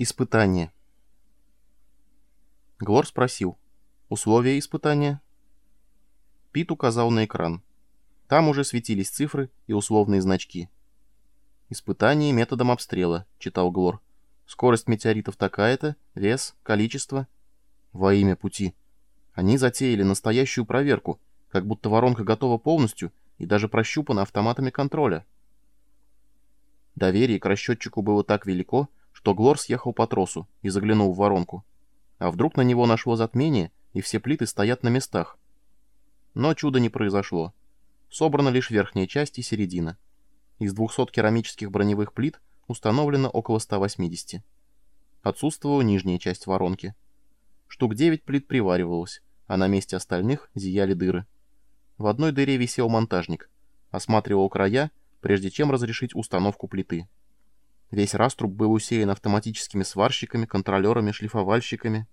Испытание. Глор спросил. Условия испытания? Пит указал на экран. Там уже светились цифры и условные значки. «Испытание методом обстрела», — читал Глор. «Скорость метеоритов такая-то, вес, количество». Во имя пути. Они затеяли настоящую проверку, как будто воронка готова полностью и даже прощупана автоматами контроля. Доверие к расчетчику было так велико, что Глор съехал по тросу и заглянул в воронку. А вдруг на него нашло затмение, и все плиты стоят на местах? Но чуда не произошло. Собрана лишь верхняя часть и середина. Из 200 керамических броневых плит установлено около 180. Отсутствовала нижняя часть воронки. Штук 9 плит приваривалось, а на месте остальных зияли дыры. В одной дыре висел монтажник, осматривал края, прежде чем разрешить установку плиты. Весь раструб был усеян автоматическими сварщиками, контролерами, шлифовальщиками.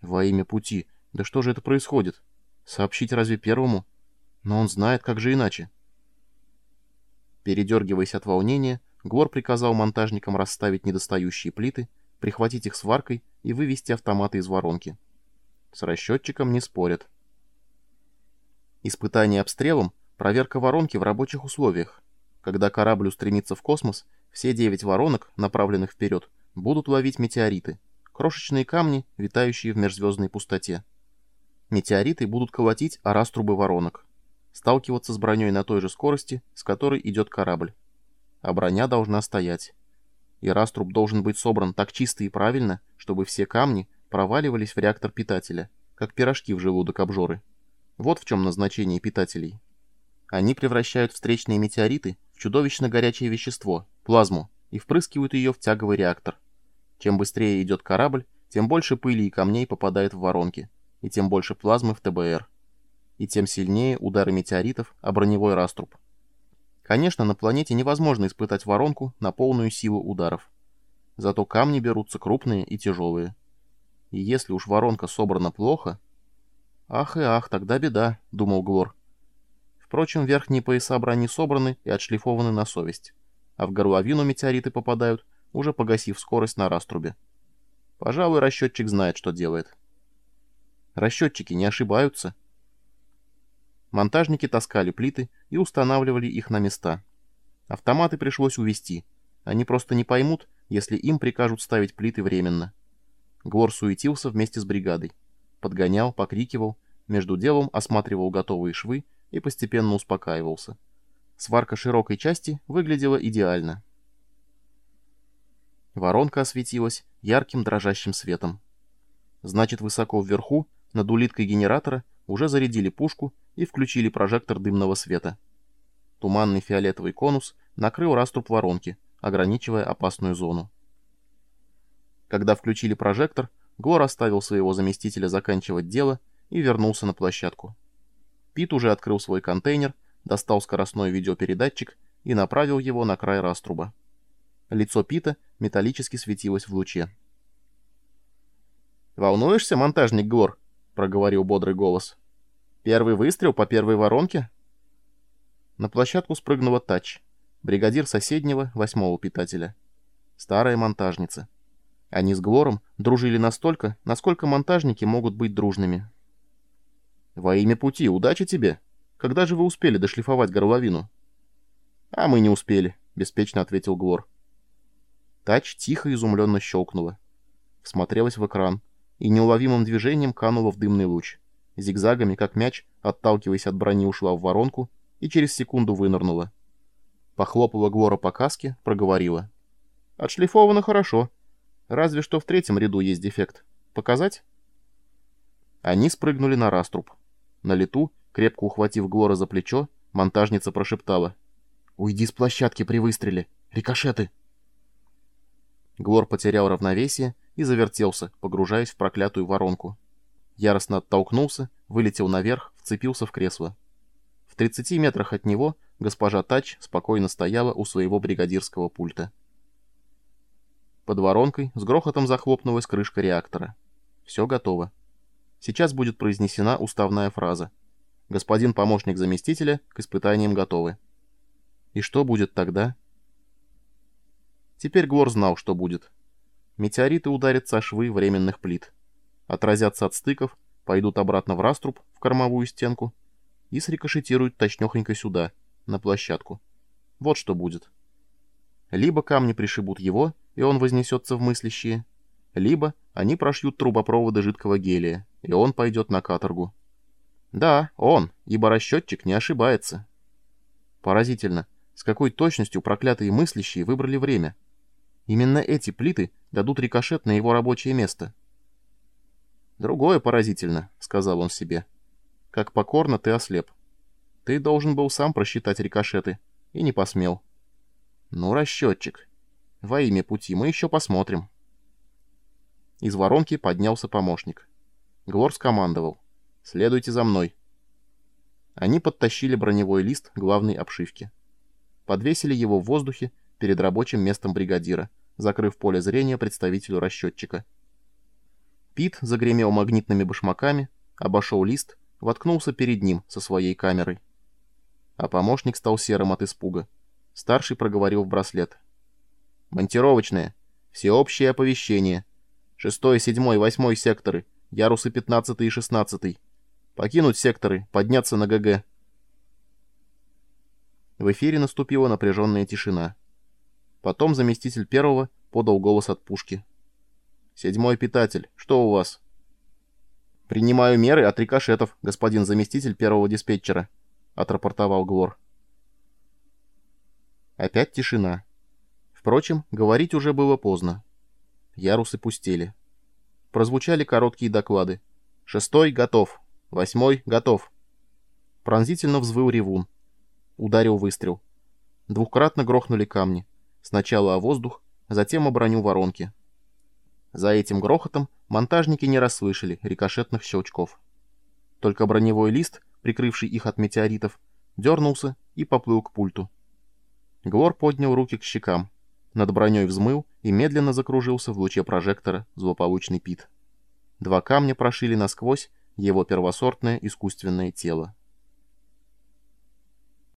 Во имя пути. Да что же это происходит? Сообщить разве первому? Но он знает, как же иначе. Передергиваясь от волнения, Глор приказал монтажникам расставить недостающие плиты, прихватить их сваркой и вывести автоматы из воронки. С расчетчиком не спорят. Испытание обстрелом — проверка воронки в рабочих условиях. Когда корабль устремится в космос, все девять воронок, направленных вперед, будут ловить метеориты, крошечные камни, витающие в межзвездной пустоте. Метеориты будут колотить о раструбы воронок, сталкиваться с броней на той же скорости, с которой идет корабль. А броня должна стоять. И раструб должен быть собран так чисто и правильно, чтобы все камни проваливались в реактор питателя, как пирожки в желудок обжоры. Вот в чем назначение питателей. Они превращают встречные метеориты в чудовищно горячее вещество, плазму, и впрыскивают ее в тяговый реактор. Чем быстрее идет корабль, тем больше пыли и камней попадает в воронки, и тем больше плазмы в ТБР. И тем сильнее удары метеоритов о броневой раструб. Конечно, на планете невозможно испытать воронку на полную силу ударов. Зато камни берутся крупные и тяжелые. И если уж воронка собрана плохо... «Ах и ах, тогда беда», — думал Глор. Впрочем, верхние пояса брони собраны и отшлифованы на совесть, а в горловину метеориты попадают, уже погасив скорость на раструбе. Пожалуй, расчетчик знает, что делает. Расчетчики не ошибаются. Монтажники таскали плиты и устанавливали их на места. Автоматы пришлось увести. Они просто не поймут, если им прикажут ставить плиты временно. Глор суетился вместе с бригадой. Подгонял, покрикивал, между делом осматривал готовые швы и постепенно успокаивался. Сварка широкой части выглядела идеально. Воронка осветилась ярким дрожащим светом. Значит, высоко вверху, над улиткой генератора, уже зарядили пушку и включили прожектор дымного света. Туманный фиолетовый конус накрыл раструб воронки, ограничивая опасную зону. Когда включили прожектор, Глор оставил своего заместителя заканчивать дело и вернулся на площадку. Пит уже открыл свой контейнер, достал скоростной видеопередатчик и направил его на край раструба. Лицо Пита металлически светилось в луче. «Волнуешься, монтажник Глор?» — проговорил бодрый голос. «Первый выстрел по первой воронке?» На площадку спрыгнула Тач, бригадир соседнего, восьмого питателя. Старая монтажница. Они с Глором дружили настолько, насколько монтажники могут быть дружными. «Во имя пути, удачи тебе! Когда же вы успели дошлифовать горловину?» «А мы не успели», — беспечно ответил Глор. Тач тихо изумленно щелкнула. Всмотрелась в экран и неуловимым движением канула в дымный луч. Зигзагами, как мяч, отталкиваясь от брони, ушла в воронку и через секунду вынырнула. Похлопала Глора по каске, проговорила. «Отшлифовано хорошо. Разве что в третьем ряду есть дефект. Показать?» Они спрыгнули на раструб. На лету, крепко ухватив Глора за плечо, монтажница прошептала. «Уйди с площадки при выстреле! Рикошеты!» Глор потерял равновесие и завертелся, погружаясь в проклятую воронку. Яростно оттолкнулся, вылетел наверх, вцепился в кресло. В 30 метрах от него госпожа Тач спокойно стояла у своего бригадирского пульта. Под воронкой с грохотом захлопнулась крышка реактора. Все готово. Сейчас будет произнесена уставная фраза. Господин помощник заместителя к испытаниям готовы. И что будет тогда? Теперь Глор знал, что будет. Метеориты ударятся о швы временных плит. Отразятся от стыков, пойдут обратно в раструб, в кормовую стенку, и срикошетируют точнёхонько сюда, на площадку. Вот что будет. Либо камни пришибут его, и он вознесется в мыслящие, либо они прошьют трубопроводы жидкого гелия, и он пойдет на каторгу. Да, он, ибо расчетчик не ошибается. Поразительно, с какой точностью проклятые мыслящие выбрали время. Именно эти плиты дадут рикошет на его рабочее место. «Другое поразительно», — сказал он себе. «Как покорно ты ослеп. Ты должен был сам просчитать рикошеты, и не посмел». «Ну, расчетчик. Во имя пути мы еще посмотрим». Из воронки поднялся помощник. Глор скомандовал. «Следуйте за мной». Они подтащили броневой лист главной обшивки. Подвесили его в воздухе перед рабочим местом бригадира, закрыв поле зрения представителю расчетчика. Пит загремел магнитными башмаками, обошел лист, воткнулся перед ним со своей камерой. А помощник стал серым от испуга. Старший проговорил в браслет. «Монтировочное. Всеобщее оповещение. Шестой, седьмой, восьмой секторы. Ярусы пятнадцатый и шестнадцатый. Покинуть секторы, подняться на ГГ». В эфире наступила напряженная тишина. Потом заместитель первого подал голос от пушки. «Седьмой питатель, что у вас?» «Принимаю меры от рикошетов, господин заместитель первого диспетчера», — отрапортовал Глор. Опять тишина. Впрочем, говорить уже было поздно. Ярусы пустели. Прозвучали короткие доклады. «Шестой готов. Восьмой готов». Пронзительно взвыл ревун. Ударил выстрел. Двухкратно грохнули камни. Сначала о воздух, затем о броню воронки. За этим грохотом монтажники не расслышали рикошетных щелчков. Только броневой лист, прикрывший их от метеоритов, дернулся и поплыл к пульту. Глор поднял руки к щекам. Над броней взмыл и медленно закружился в луче прожектора злополучный пит. Два камня прошили насквозь его первосортное искусственное тело.